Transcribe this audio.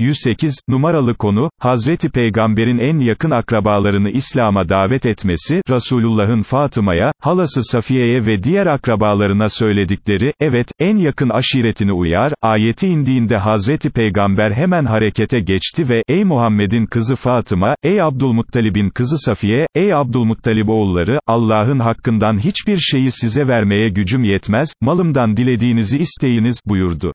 108, numaralı konu, Hazreti Peygamber'in en yakın akrabalarını İslam'a davet etmesi, Resulullah'ın Fatıma'ya, halası Safiye'ye ve diğer akrabalarına söyledikleri, evet, en yakın aşiretini uyar, ayeti indiğinde Hazreti Peygamber hemen harekete geçti ve, ey Muhammed'in kızı Fatıma, ey Abdülmuttalib'in kızı Safiye, ey Abdülmuttalib oğulları, Allah'ın hakkından hiçbir şeyi size vermeye gücüm yetmez, malımdan dilediğinizi isteyiniz, buyurdu.